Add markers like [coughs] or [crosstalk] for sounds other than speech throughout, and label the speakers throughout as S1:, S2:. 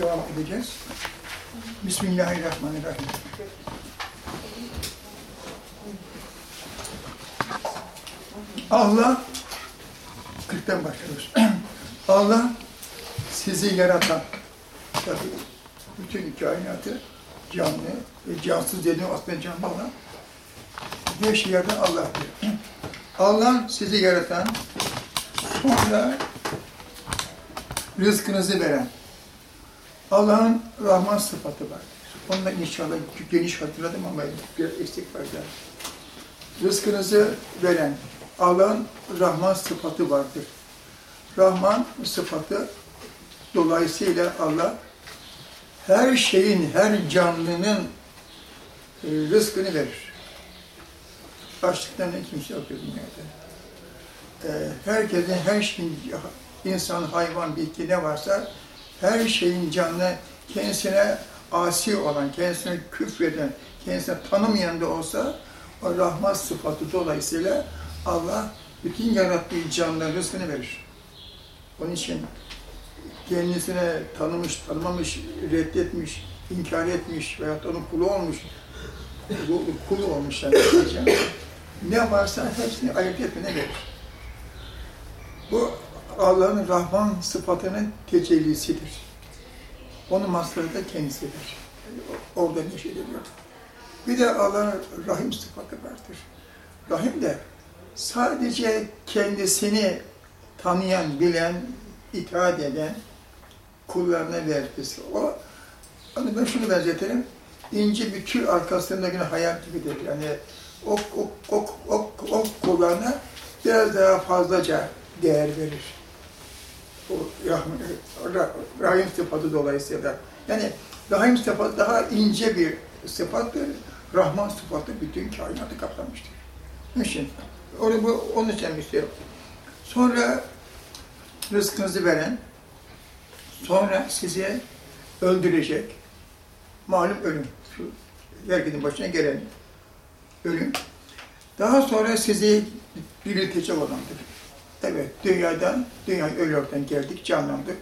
S1: devam edeceğiz. Bismillahirrahmanirrahim. Allah, 40'tan başlıyoruz. [clears throat] Allah sizi yaratan, tabii bütün kainatı canlı ve cansız dediğim aslında canlı olan bir şey yaratan Allah diyor. [clears throat] Allah sizi yaratan, sonra rızkınızı veren, Allah'ın Rahman sıfatı var. Onu da inşallah geniş hatırladım ama bir eksik var da. Rızkınızı veren Allah'ın Rahman sıfatı vardır. Rahman sıfatı dolayısıyla Allah her şeyin, her canlının e, rızkını verir. Açlıktan kimse yok dünyada. E, herkesin, her şeyin, insan, hayvan, bitki ne varsa her şeyin canlı kendisine asi olan, kendisine küfreden, kendisine tanımayan da olsa o rahmat sıfatı dolayısıyla Allah bütün yarattığı canlıların rızkını verir. Onun için kendisine tanımış, tanımamış, reddetmiş, inkar etmiş veya onun kulu olmuş, bu kulu olmuş yani. Ne varsa hepsini ayırt etmene verir. Bu Allah'ın Rahman sıfatının tecellisidir. Onun mazharı da kendisidir. Orada neşediliyor. Bir de Allah'ın Rahim sıfatı vardır. Rahim de sadece kendisini tanıyan, bilen, itaat eden kullarına vergisi. O, hani ben şunu benzetirim, ince bir tür arkasında yine hayat gibidir. Yani o, o, o, o, o kullarına biraz daha fazlaca değer verir. O rahim, rahim sıfatı dolayısıyla. Yani rahim sıfatı daha ince bir sıfattır. Rahman sıfatı bütün kainatı kaplamıştır. Onun için, onu, bu, onu için istiyorum. Sonra rızkınızı veren, sonra sizi öldürecek, malum ölüm. Şu herkesin başına gelen ölüm. Daha sonra sizi diriltecek olandır. Evet, dünyadan, dünya ölüyordan geldik, canlandık.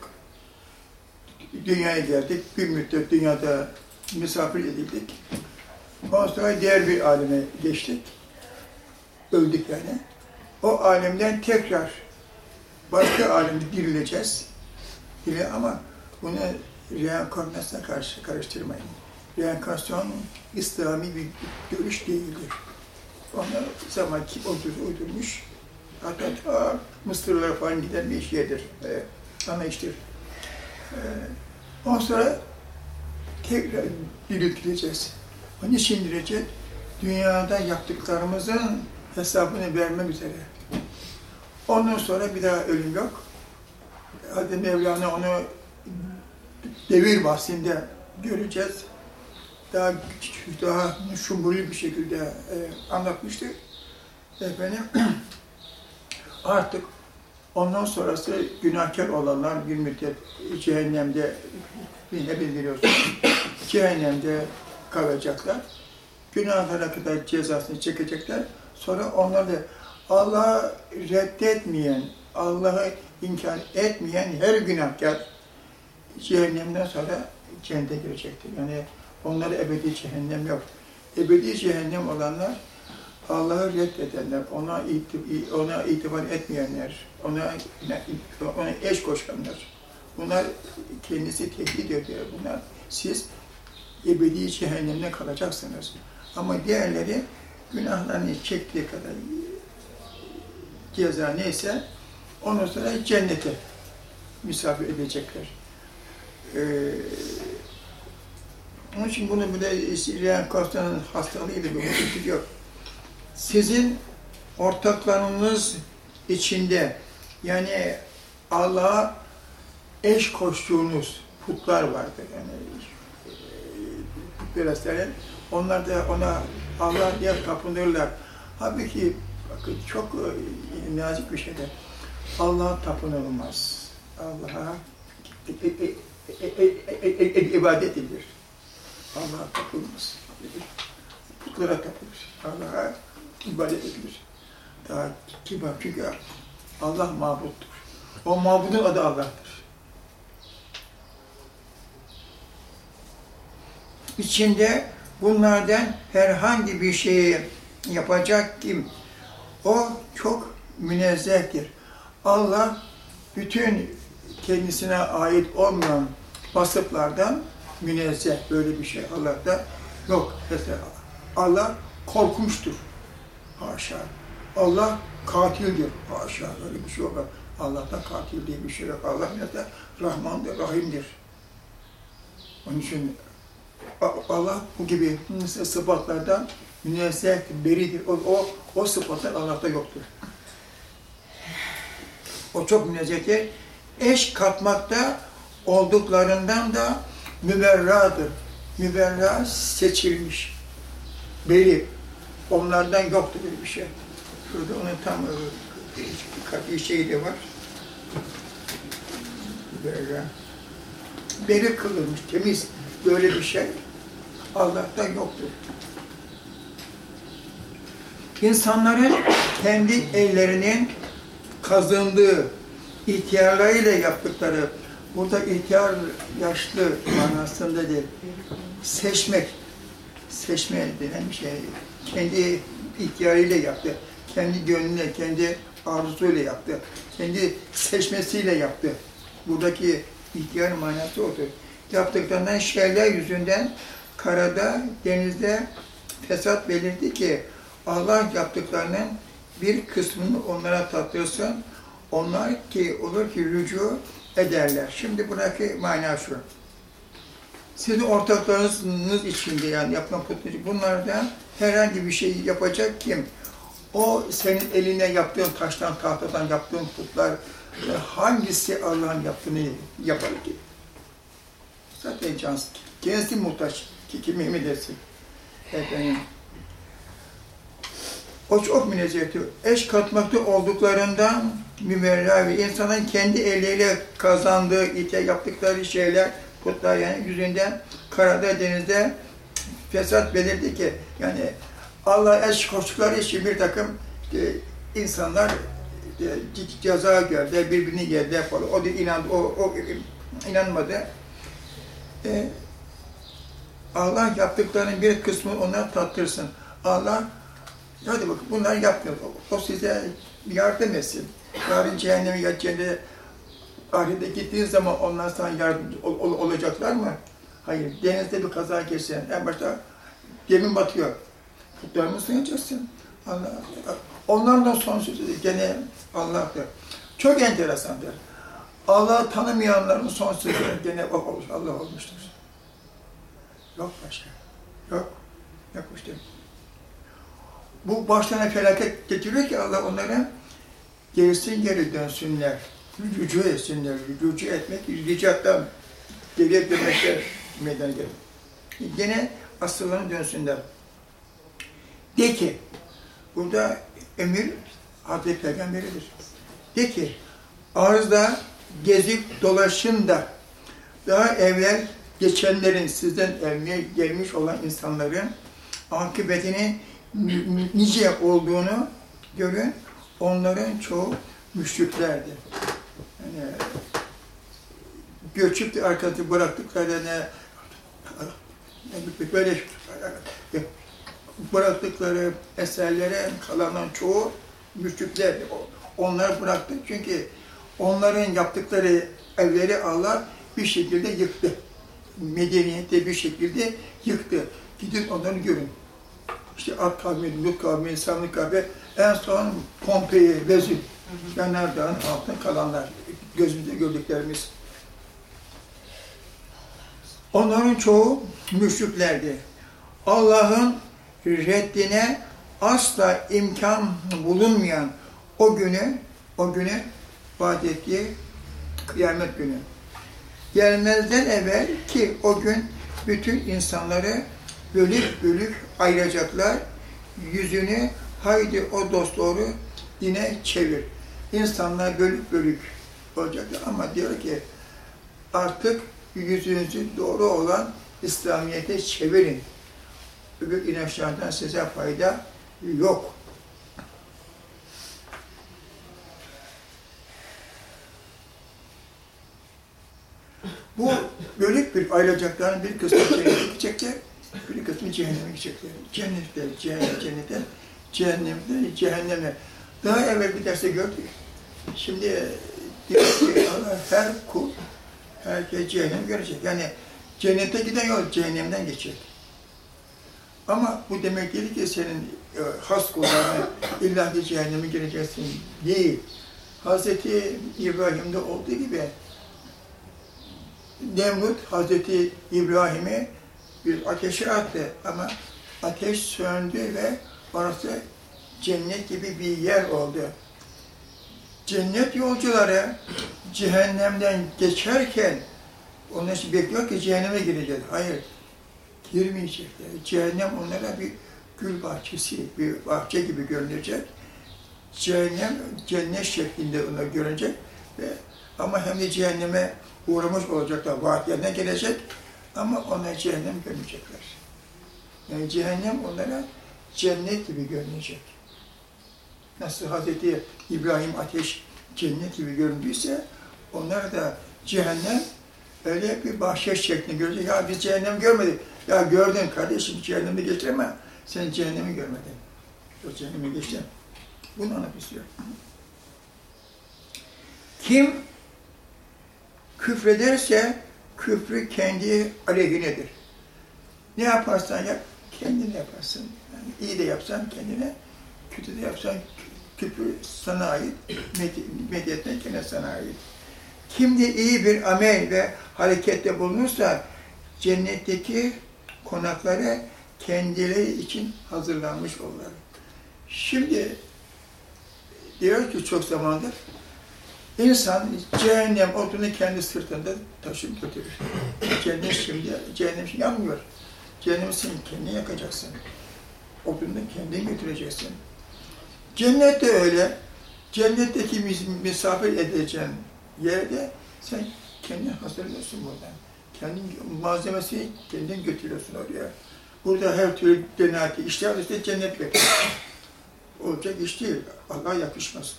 S1: Dünyaya geldik, bir müddet dünyada misafir edildik. Ondan sonra diğer bir aleme geçtik. Öldük yani. O alemden tekrar başka alemde dirileceğiz. Dile ama bunu reenkarnasyona karşı karıştırmayın. Reenkarnasyon İslami bir görüş değildir. Onu zaman kim uydurmuş, hatta ta Mısırlara falan giden bir şeydir, e, anlayıştır. E, ondan sonra tekrar diriltileceğiz. Onun için dirileceğiz. Dünyada yaptıklarımızın hesabını vermek üzere. Ondan sonra bir daha ölüm yok. Hadi Mevlana onu devir bahsinde göreceğiz. Daha daha şumurlu bir şekilde e, anlatmıştır. Efendim, [clears throat] artık ondan sonrası günahkar olanlar bir müddet cehennemde, yine bildiriyorsunuz, [coughs] cehennemde kalacaklar. Günahlara kadar cezasını çekecekler. Sonra onlar da Allah'ı reddetmeyen, Allah'ı inkar etmeyen her günahkar cehennemden sonra cennete girecektir. Yani onlara ebedi cehennem yok. Ebedi cehennem olanlar Allah'ı reddedenler, ona, itib ona itibar etmeyenler, ona, ona eş koşanlar. Bunlar kendisi tehdit ediyor. Bunlar siz ebedi cehennemde kalacaksınız. Ama diğerleri günahlarını çektiği kadar ceza neyse ondan sonra cennete misafir edecekler. Ee, onun için bunu bile reenkarnasyonun hastalığıyla bir hukuki yok. Sizin ortaklarınız içinde yani Allah'a eş koştuğunuz putlar vardır. Yani putperestlerin onlar da ona Allah diye tapınırlar. Halbuki çok e, nazik bir şeydir. Allah'a tapınılmaz. Allah'a ibadet edilir. Allah'a tapılmaz. Putlara tapılır. Allah'a ibadet edilir. Daha kibar çünkü Allah mabuttur. O mabudun adı Allah'tır. içinde bunlardan herhangi bir şeyi yapacak kim? O çok münezzehtir. Allah bütün kendisine ait olmayan vasıflardan münezzeh. Böyle bir şey Allah'ta yok. Mesela Allah korkunçtur. Haşa. Allah katildir. Haşa. Öyle bir şey yok. Allah'ta katil diye bir şey yok. Allah mesela Rahmandır, Rahim'dir. Onun için Allah bu gibi sıfatlardan münezzehtir, beridir. O, o, o sıfatlar Allah'ta yoktur. O çok münezzehtir. Eş katmakta olduklarından da müberradır. Müberra seçilmiş. Beri. Onlardan böyle bir şey. Şurada onun tam e, bir şeyi de var. Müberra. Beri kılınmış, temiz. Böyle bir şey Allah'tan yoktur. İnsanların kendi ellerinin kazındığı, ihtiyarlarıyla yaptıkları, burada ihtiyar yaşlı manasında değil, seçmek, seçme denen bir şey, kendi ihtiyarıyla yaptı, kendi gönlüne, kendi arzusuyla yaptı, kendi seçmesiyle yaptı. Buradaki ihtiyar manası odur. Yaptıklarından şeyler yüzünden karada, denizde fesat belirdi ki Allah yaptıklarının bir kısmını onlara tattırsın. Onlar ki olur ki rücu ederler. Şimdi buradaki mana şu. Sizin ortaklarınız içinde yani yapılan putları bunlardan herhangi bir şey yapacak kim? O senin eline yaptığın taştan, tahtadan yaptığın putlar e, hangisi Allah'ın yaptığını yapar ki? Zaten cansız. Kendisi muhtaç. Ki kimi mi dersin? Efendim. O çok münezzehtir. Eş katmakta olduklarından mümerra ve insanın kendi eliyle kazandığı, ite yaptıkları şeyler, putlar yani yüzünden karada, denizde fesat belirdi ki yani Allah eş koştukları için bir takım e, insanlar e, ceza gördü, birbirini yedi falan. O da inandı, o, o inanmadı. E, Allah yaptıklarının bir kısmını onlara tattırsın. Allah, hadi bakın bunlar yaptı. O size yardım etsin. Yarın cehenneme geçeceğinde ahirete gittiğin zaman onlar sana yardımcı ol, ol, olacaklar mı? Hayır. Denizde bir kaza geçsen, en başta gemi batıyor. Putlarını sunacaksın. Allah, onlardan son sözü gene Allah'tır. Çok enteresandır. Allah tanımayanların son sözü gene Allah olmuştur. Yok başka. Yok. Yok işte. Bu başlarına felaket getiriyor ki Allah onlara gerisin geri dönsünler. Rücu etsinler. Rücu etmek, ricattan geriye dönmekler meydana gelir. Gene asıllarına dönsünler. De ki, burada emir Hazreti Peygamberidir. De ki, arzda gezip dolaşın da daha evvel geçenlerin, sizden evliye gelmiş olan insanların akıbetini nice olduğunu görün. Onların çoğu müşriklerdi. Yani göçüp arkası bıraktıklarını böyle bıraktıkları eserlere kalanın çoğu müşriklerdi. Onlar bıraktı çünkü onların yaptıkları evleri Allah bir şekilde yıktı medeniyette bir şekilde yıktı. Gidin onları görün. İşte Ad kavmi, Lut kavmi, insanlık kavmi, en son Pompei, Vezüv, Yanardağ'ın altında kalanlar, gözümüzde gördüklerimiz. Onların çoğu müşriklerdi. Allah'ın reddine asla imkan bulunmayan o günü, o günü vaat ettiği kıyamet günü gelmezden evvel ki o gün bütün insanları bölük bölük ayıracaklar. Yüzünü haydi o dost doğru dine çevir. İnsanlar bölük bölük olacaklar ama diyor ki artık yüzünüzü doğru olan İslamiyet'e çevirin. Öbür inançlardan size fayda yok. Bu bölük bir ayrılacakların bir kısmı cennete gidecekler, bir kısmı cehenneme gidecekler. Cennette, cehennem, cennete, cehennemde, cehenneme. Daha evvel bir derste gördük. Şimdi diyor ki Allah her kul, herkes cehennem görecek. Yani cennete giden yol cehennemden geçecek. Ama bu demek değil ki senin e, has kullarına [coughs] illa ki cehenneme gireceksin değil. Hazreti İbrahim'de olduğu gibi Nemrut Hazreti İbrahim'i bir ateşe attı ama ateş söndü ve orası cennet gibi bir yer oldu. Cennet yolcuları cehennemden geçerken onlar için bekliyor ki cehenneme gireceğiz. Hayır, girmeyecekler. Cehennem onlara bir gül bahçesi, bir bahçe gibi görünecek. Cehennem cennet şeklinde ona görünecek ve ama hem de cehenneme uğramış olacaklar, vaatlerine gelecek ama onlar cehennem görmeyecekler. Yani cehennem onlara cennet gibi görünecek. Nasıl Hazreti İbrahim ateş cennet gibi göründüyse onlar da cehennem öyle bir bahşiş şeklinde görecek. Ya biz cehennem görmedik. Ya gördün kardeşim cehennemi geçtin ama sen cehennemi görmedin. O cehennemi geçtin. Bunu anlatmak istiyor. Kim küfrederse küfrü kendi aleyhinedir. Ne yaparsan yap, kendine yaparsın. Yani iyi de yapsan kendine, kötü de yapsan küfür sana ait, medeniyetten kendine sana ait. Kim iyi bir amel ve harekette bulunursa cennetteki konakları kendileri için hazırlanmış olurlar. Şimdi diyor ki çok zamandır insan cehennem odunu kendi sırtında taşıyıp götürür. Cehennem şimdi, cehennem şimdi yanmıyor. Cehennemi sen kendin yakacaksın. Odunu kendin götüreceksin. Cennet de öyle. Cennetteki misafir edeceğin yerde sen kendin hazırlıyorsun buradan. Kendin malzemesini kendin götürüyorsun oraya. Burada her türlü denati işler işte cennet bekliyor. Olacak iş değil. Allah yakışmaz.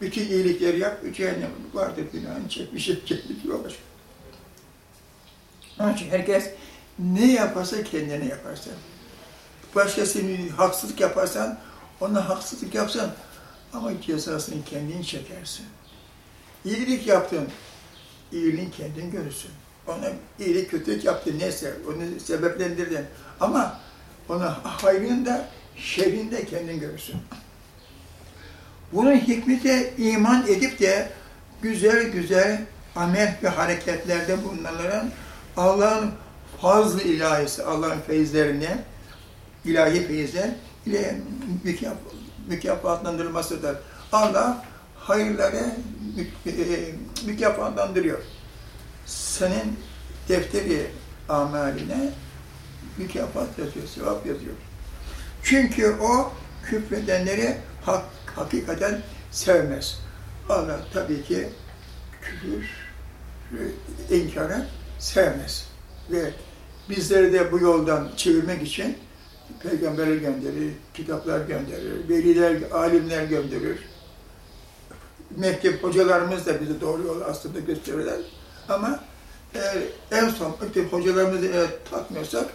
S1: Bütün iyilikleri yap, cehennem vardır günahını çekmiş, cennet yok. Onun için herkes ne yaparsa kendine yaparsa. Başkasının haksızlık yaparsan, ona haksızlık yapsan ama cezasını kendin çekersin. İyilik yaptın, iyiliğini kendin görürsün. Ona iyilik, kötülük yaptın neyse, onu sebeplendirdin. Ama ona hayrını da, şerrini de kendin görürsün. Bunun hikmeti iman edip de güzel güzel amel ve hareketlerde bulunanların Allah'ın fazl ilahisi, Allah'ın feyizlerini, ilahi feyizler ile mükaf mükafatlandırılmasıdır. Allah hayırları mükafatlandırıyor. Senin defteri amaline mükafat yazıyor, sevap yazıyor. Çünkü o küfredenleri hak, hakikaten sevmez. Allah tabii ki küfür, inkarı sevmez. Ve bizleri de bu yoldan çevirmek için peygamberler gönderir, kitaplar gönderir, veliler, alimler gönderir. Mektep hocalarımız da bizi doğru yol aslında gösterirler. Ama eğer en son mektep hocalarımızı eğer takmıyorsak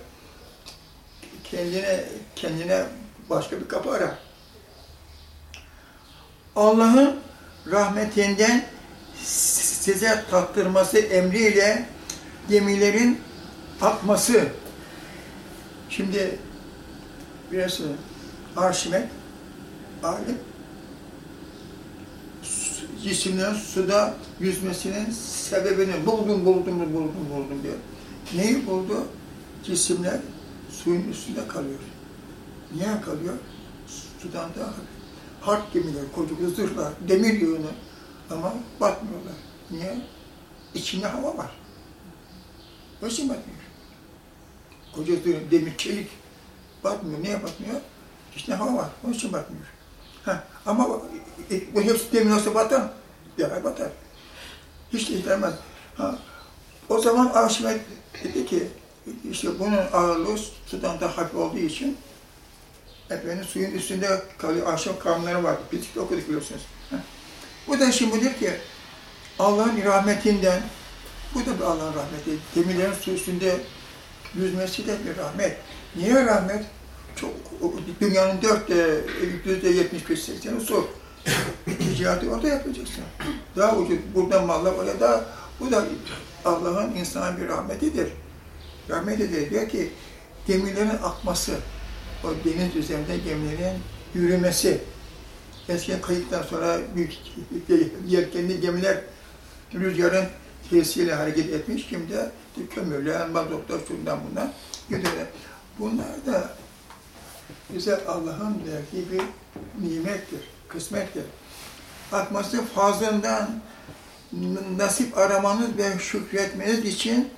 S1: kendine kendine başka bir kapı arar. Allah'ın rahmetinden size tattırması emriyle gemilerin akması. Şimdi birisi Arşimet, alim, cisimlerin suda yüzmesinin sebebini buldum, buldum, buldum, buldum diyor. Neyi buldu? Cisimler suyun üstünde kalıyor. Niye kalıyor? Sudan daha harp gemiler, koca zırhlar, demir yığını ama batmıyorlar. Niye? İçinde hava var. İçin batmıyor. Koca demir, çelik batmıyor. Niye batmıyor? İçinde hava var. Onun için batmıyor. Ha, ama e, bu hepsi demir olsa batar. Yarar batar. Hiç de ihtilemez. Ha, o zaman Arşimet dedi ki, işte bunun ağırlığı sudan daha hafif olduğu için efendim suyun üstünde kalıyor. Ahşap kavimleri var. Biz okuduk biliyorsunuz. Ha. Bu da şimdi diyor ki Allah'ın rahmetinden Bu da bir Allah'ın rahmeti. Gemilerin su üstünde yüzmesi de bir rahmet. Niye rahmet? Çok, dünyanın dörtte, yüzde yetmiş beş sekseni su. Ticareti orada yapacaksın. Daha ucuz, buradan mallar oraya daha, bu da Allah'ın insana bir rahmetidir. Rahmetidir. Diyor ki, gemilerin akması, o deniz üzerinde gemilerin yürümesi. Eskiden kayıktan sonra büyük [laughs] yelkenli gemiler rüzgarın tesiriyle hareket etmiş. Şimdi kömürle, mazotla, şundan bundan gidiyorlar. Bunlar da bize Allah'ın verdiği bir nimettir, kısmettir. Akması fazlından nasip aramanız ve şükretmeniz için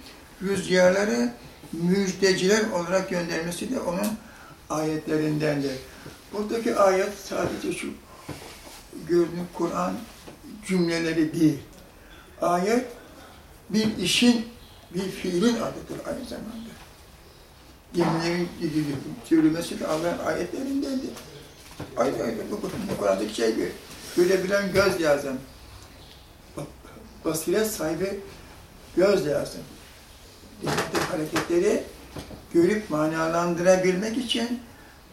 S1: rüzgarları müjdeciler olarak göndermesi de onun ayetlerindendir. Buradaki ayet sadece şu gördüğün Kur'an cümleleri değil. Ayet bir işin, bir fiilin adıdır aynı zamanda. Gemilerin çevrilmesi de Allah'ın ayetlerindendir. Aynı aynı bu, bu Kur'an'daki şey gibi. Görebilen göz lazım. Basiret sahibi göz lazım. Yaptığı hareketleri görüp manalandırabilmek için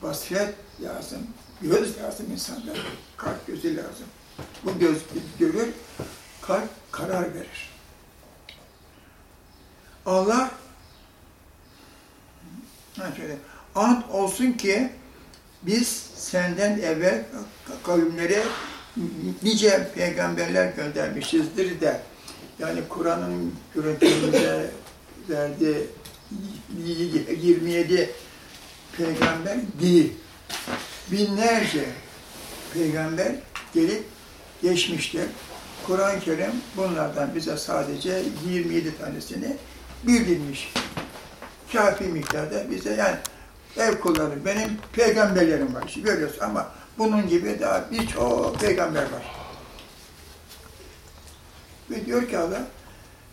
S1: basiret lazım. Göz lazım insanda. Kalp gözü lazım. Bu göz görür, kalp karar verir. Allah ha ant olsun ki biz senden evvel kavimlere nice peygamberler göndermişizdir de yani Kur'an'ın görüntümüze [laughs] verdiği 27 peygamber değil. Binlerce peygamber gelip geçmiştir. Kur'an-ı Kerim bunlardan bize sadece 27 tanesini bildirmiş. Kafi miktarda bize yani ev kulları, benim peygamberlerim var. İşte görüyoruz ama bunun gibi daha birçok peygamber var. Ve diyor ki Allah,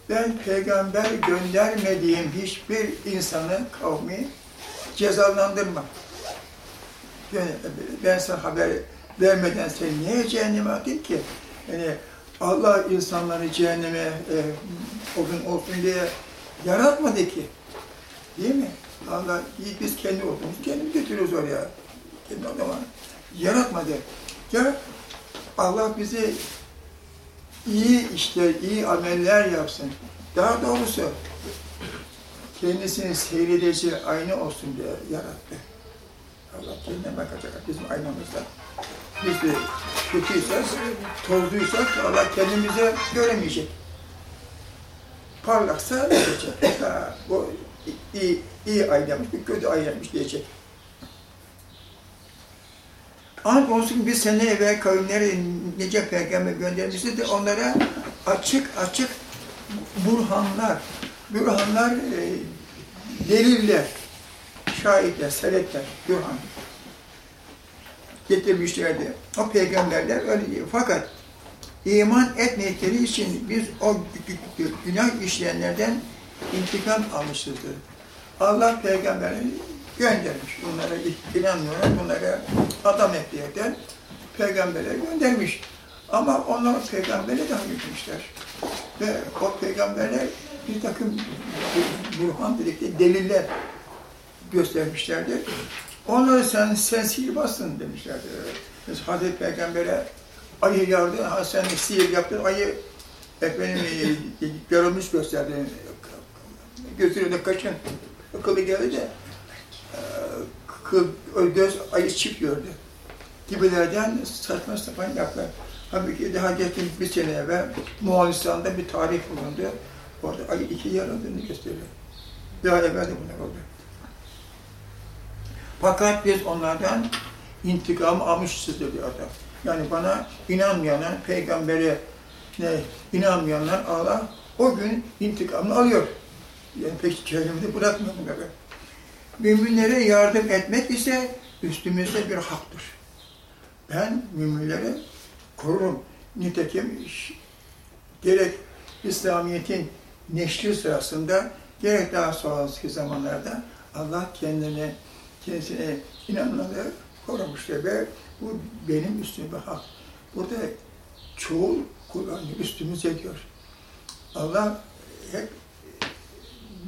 S1: ben peygamber göndermediğim hiçbir insanı, kavmi cezalandırmam. Yani ben sana haber vermeden seni niye cehenneme atayım ki? Yani Allah insanları cehenneme e, o gün olsun diye yaratmadı ki. Değil mi? Allah biz kendi olduğumuz kendimiz götürüyoruz oraya. Kendi adama. Yaratmadı. Ya Allah bizi iyi işler, iyi ameller yapsın. Daha doğrusu kendisini seyredeceği ayna olsun diye yarattı. Allah kendine bakacak bizim aynamızda. Biz de kötüysek, tozluysak Allah kendimize göremeyecek. Parlaksa diyecek. Ha, bu iyi, iyi aynaymış, bir kötü aynaymış diyecek. Ant olsun biz sene evvel kavimlere nice peygamber göndermişiz de onlara açık açık burhanlar, burhanlar, e, deliller, şahitler, senetler, burhan getirmişlerdi. O peygamberler öyle diyor. Fakat iman etmedikleri için biz o günah işleyenlerden intikam almışızdır. Allah peygamberini göndermiş. Bunlara inanmıyorlar, bunlara adam ekleyerekten peygambere göndermiş. Ama onlar peygambere de gitmişler. Ve o peygamberler bir takım burhan dedikleri deliller göstermişlerdir. Onları sen, sen sihirbazsın demişlerdi. Mesela Hazreti Peygamber'e ayı yardı, ha sen sihir yaptın, ayı efendim e, görülmüş gösterdi. Gözüne kaçın, kılı geldi de göz ayı çift gördü. Gibilerden saçma sapan laflar. Halbuki daha geçen bir sene evvel Moğolistan'da bir tarih bulundu. Orada ayı iki yarıldığını gösteriyor. Daha evvel de bunlar oldu. Fakat biz onlardan intikam almışız diyor adam. Yani bana inanmayanlar, peygambere ne, inanmayanlar Allah o gün intikamını alıyor. Yani pek kendimizi bırakmıyor bunları. Müminlere yardım etmek ise üstümüzde bir haktır. Ben müminleri korurum. Nitekim gerek İslamiyet'in neşri sırasında gerek daha sonraki zamanlarda Allah kendini kendisine inananları korumuştur ve bu benim üstüme bir hak. Burada çoğul kullanıyor, üstümüze diyor. Allah hep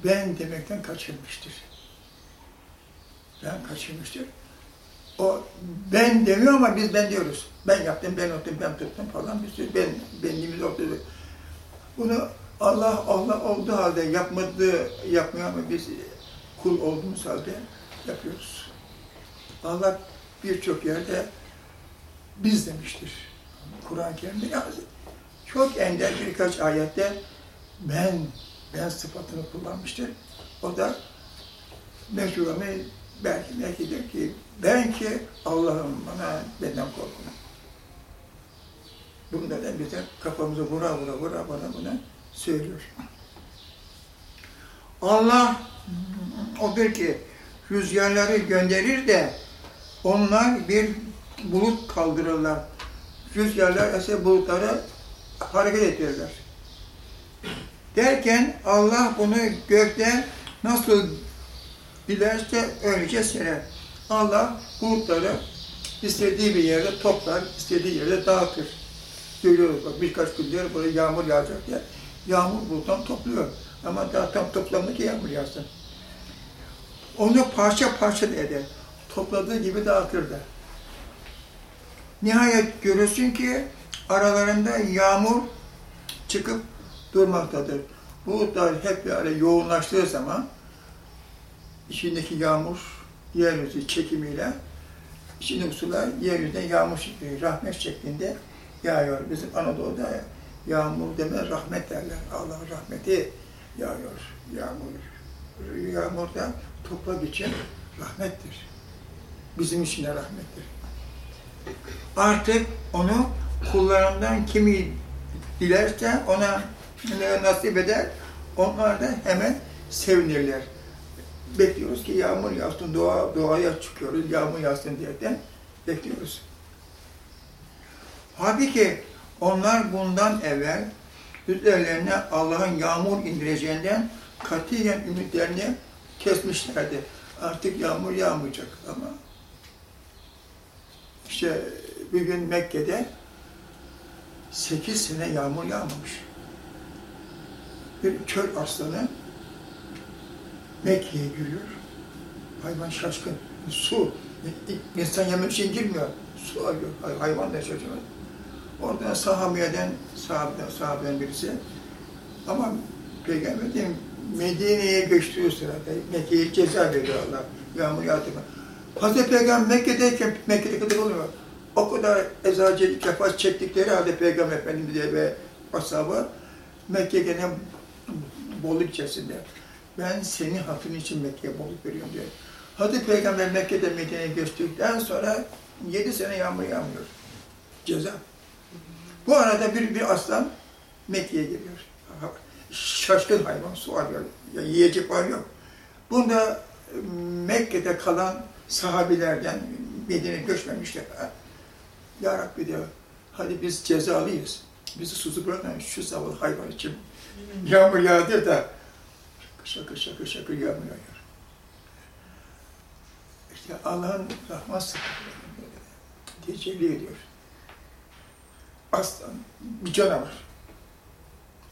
S1: ben demekten kaçırmıştır. Ben kaçırmıştır. O ben demiyor ama biz ben diyoruz. Ben yaptım, ben ottum, ben tuttum falan bir sürü ben, benliğimiz ortada. Bunu Allah Allah olduğu halde yapmadığı, yapmıyor ama biz kul olduğumuz halde yapıyoruz. Allah birçok yerde biz demiştir. Kur'an-ı Kerim'de çok ender birkaç ayette ben, ben sıfatını kullanmıştır. O da mecburamı belki, belki der ki ben ki Allah'ım bana benden korkun. Bunda da bize kafamızı vura vura vura bana bunu söylüyor. Allah odur ki rüzgarları gönderir de onlar bir bulut kaldırırlar. Rüzgarlar ise bulutları hareket ettirirler. Derken Allah bunu gökten nasıl dilerse öylece serer. Allah bulutları istediği bir yerde toplar, istediği yerde dağıtır. Görüyoruz bak birkaç gündür buraya yağmur yağacak diye. Yağmur buluttan topluyor. Ama daha tam toplamdı ki yağmur yağsın. Onu parça parça eder. Topladığı gibi dağıtır da. Nihayet görürsün ki aralarında yağmur çıkıp durmaktadır. Bulutlar hep böyle yoğunlaştığı zaman içindeki yağmur yeryüzü çekimiyle içindeki sular yeryüzüne yağmur şeklinde, rahmet şeklinde yağıyor. Bizim Anadolu'da yağmur deme rahmet derler. Allah'ın rahmeti yağıyor. Yağmur. Yağmur da toprak için rahmettir. Bizim için de rahmettir. Artık onu kullarından kimi dilerse ona ne nasip eder, onlar da hemen sevinirler. Bekliyoruz ki yağmur yağsın, doğa, doğaya çıkıyoruz, yağmur yağsın diyerekten bekliyoruz. Halbuki onlar bundan evvel üzerlerine Allah'ın yağmur indireceğinden katiyen ümitlerini kesmişlerdi. Artık yağmur yağmayacak ama işte bir gün Mekke'de sekiz sene yağmur yağmamış. Bir çöl aslanı Mekke'ye giriyor. Hayvan şaşkın. Su. İnsan yemek için girmiyor. Su arıyor. Hay- Hayvan da şaşırıyor. Oradan sahabiyeden, sahabeden, sahabeden birisi. Ama Peygamber diyeyim, Medine'ye göçtüğü sırada Mekke'ye ceza veriyor Allah. Yağmur yağdı mı? Hazreti Peygamber Mekke'deyken, Mekke'de kadar oluyor. O kadar ezaceli kefas çektikleri halde Peygamber Efendimiz diye ve ashabı Mekke gene bolluk içerisinde. Ben senin hatırın için Mekke'ye bolluk veriyorum diyor. Hazreti Peygamber Mekke'de Medine'ye göçtükten sonra yedi sene yağmur yağmıyor. Ceza. Bu arada bir, bir aslan Mekke'ye geliyor. Şaşkın hayvan, su arıyor. Ya yiyecek var yok. Bunda Mekke'de kalan sahabilerden Medine'ye göçmemişler. Ya Rabbi diyor, hadi biz cezalıyız. Bizi susuz bırakmayın şu zavallı hayvan için. Yağmur yağdı da şakır şakır şakır yağmur yağıyor. İşte Allah'ın rahmet sıfatları tecelli ediyor. Aslan bir canavar.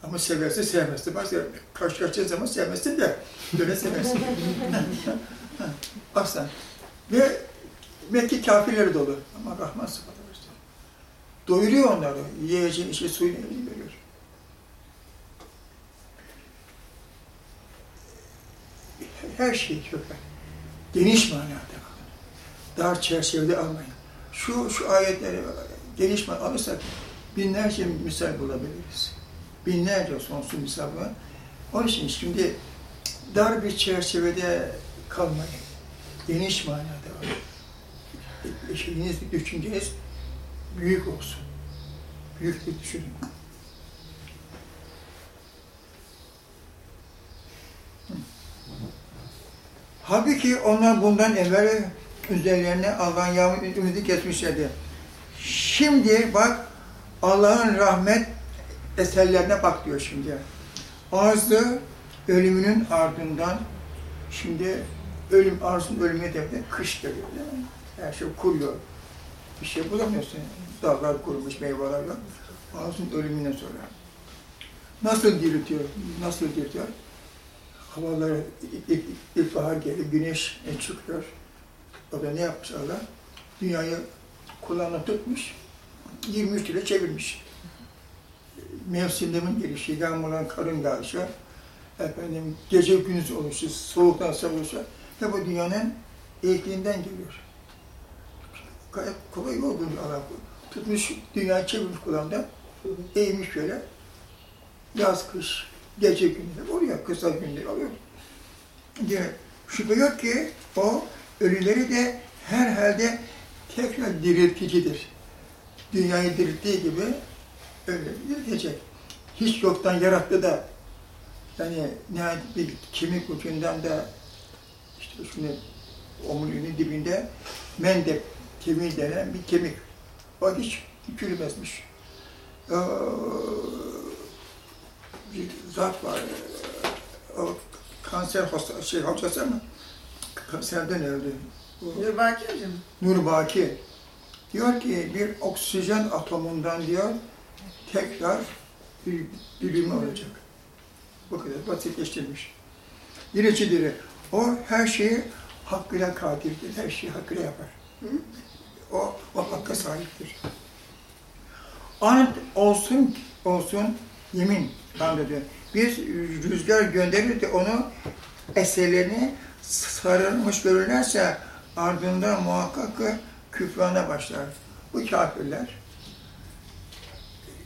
S1: Ama severse sevmezse. Başka karşı karşıya zaman sevmezsin de böyle seversin. [laughs] Aslan. Ve Mekke kafirleri dolu. Ama Rahman sıfatı var işte. Doyuruyor onları. Yiyeceğin işe suyunu veriyor. Her şey çok geniş manada bakın. Dar çerçevede almayın. Şu şu ayetleri geniş manada alırsak binlerce misal bulabiliriz. Binlerce sonsuz misal var. Onun için şimdi dar bir çerçevede kalmayın. Geniş manada var. Şeyiniz, düşünceniz büyük olsun. Büyük bir düşünün. Halbuki onlar bundan evvel üzerlerine Allah'ın yağmur ümidi kesmişlerdi. Şimdi bak Allah'ın rahmet eserlerine bak diyor şimdi. Azdı ölümünün ardından şimdi ölüm arzun ölümüne de kış geliyor. Her şey kuruyor. Bir şey bulamıyorsun. Dallar kurumuş, meyveler yok. Ağzın ölümünden sonra. Nasıl diriltiyor? Nasıl diriltiyor? Havaları ilk, ilk, ilkbahar geliyor, güneş çıkıyor. O da ne yapmış Allah? Dünyayı kulağına tutmuş, 23 ile çevirmiş. Mevsimlerin gelişi, yağmurların karın yağışı, efendim, gece gündüz oluşu, soğuktan savuşu, ve bu dünyanın eğikliğinden geliyor. Gayet kolay olduğunu Allah tutmuş, dünyayı çevirmiş kulağında, eğmiş şöyle, yaz, kış, gece gündüz oluyor, kısa gündüz oluyor. Diye şüphe yok ki o ölüleri de herhalde tekrar dirilticidir. Dünyayı dirilttiği gibi öyle diriltecek. Hiç yoktan yarattı da yani nihayet bir kemik ucundan da işte şunu omuriliğinin dibinde mendep kemiği denen bir kemik. O hiç çürümezmiş. Ee, zat var. O kanser hasta, şey hastası ama kanserden öldü.
S2: Nurbaki hocam.
S1: Nurbaki diyor ki bir oksijen atomundan diyor tekrar bir bilimi olacak. Bu kadar basitleştirilmiş. Biricidir. O her şeyi hakkıyla kadirdir. Her şeyi hakkıyla yapar.
S2: Hı?
S1: O, o hakka sahiptir. Ant olsun, olsun yemin anladı. Biz rüzgar gönderir de onu eserlerini sarılmış görürlerse ardından muhakkak ki küfrana başlar. Bu kafirler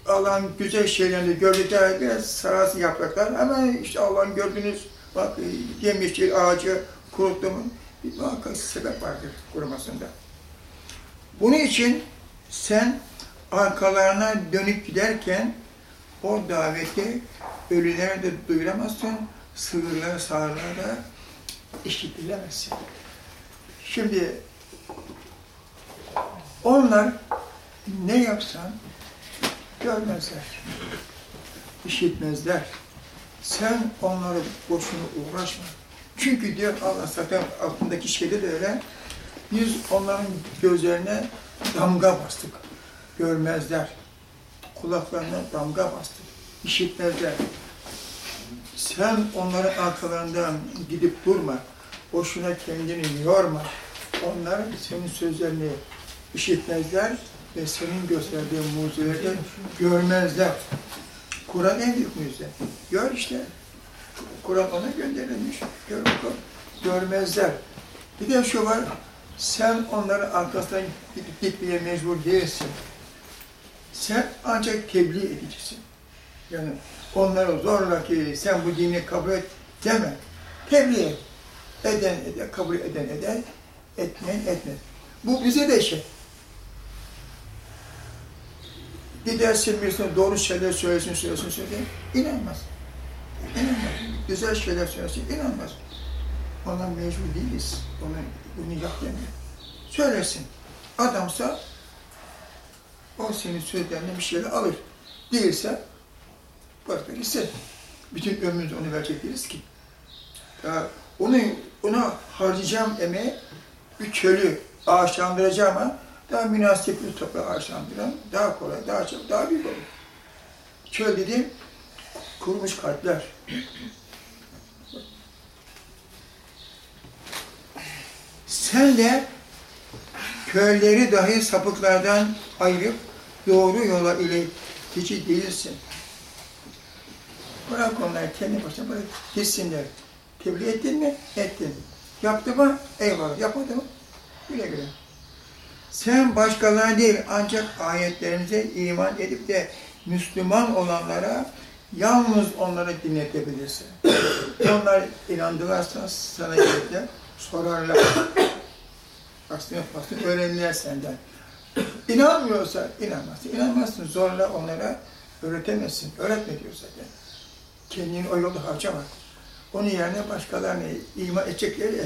S1: Allah'ın güzel şeylerini gördükleri biraz sarası yapraklar ama işte Allah'ın gördüğünüz bak yemyeşil ağacı kuruttu mu bir muhakkak sebep vardır kurumasında. Bunun için sen arkalarına dönüp giderken o daveti ölülere de duyuramazsın, sığırlara, sağırlara da işitilemezsin. Şimdi onlar ne yapsan görmezler, işitmezler. Sen onları boşuna uğraşma. Çünkü diyor Allah zaten altındaki şeyde de öyle, biz onların gözlerine damga bastık. Görmezler. Kulaklarına damga bastık. İşitmezler. Sen onların arkalarından gidip durma. Boşuna kendini yorma. Onlar senin sözlerini işitmezler ve senin gösterdiğin mucizeleri görmezler. Kur'an en büyük mucize. Gör işte. Kur'an ona gönderilmiş. Gör bakalım. Görmezler. Bir de şu var, sen onların arkasından gitmeye mecbur değilsin. Sen ancak tebliğ edicisin. Yani onları zorla ki sen bu dini kabul et deme. Tebliğ et. Eden eder, kabul eden eder, etmeyen etmez. Bu bize de şey. Gidersin birisine doğru şeyler söylesin, söylesin, söylesin. İnanmaz. İnanmaz. Güzel şeyler söylesin, inanmaz. Ona mecbur değiliz. Ona bunu yap demiyor. Söylesin. Adamsa o senin sözlerinden bir şeyler alır. Değilse bırakır gitsin. Bütün ömrümüzü onu verecek değiliz ki. Ya onu, ona harcayacağım emeği bir çölü ağaçlandıracağım ama daha bir toprağı ağaçlandıran daha kolay, daha çok, daha büyük olur. Çöl dediğim kurumuş kalpler. Sen de köyleri dahi sapıklardan ayırıp doğru yola iletici değilsin. Bırak onları kendi başına bırak gitsinler. Tebliğ ettin mi? Ettin. Yaptı mı? Eyvallah. Yapmadı mı? Güle güle. Sen başkalarına değil ancak ayetlerimize iman edip de Müslüman olanlara yalnız onları dinletebilirsin. [coughs] Onlar inandılarsa sana gelirler, sorarlar. [coughs] Aslında aslında öğrenirler senden. [coughs] İnanmıyorsa inanmazsın. İnanmazsın. Zorla onlara öğretemezsin. Öğretme diyor zaten. Kendini o yolda harcama. Onun yerine başkalarını iman edecekleri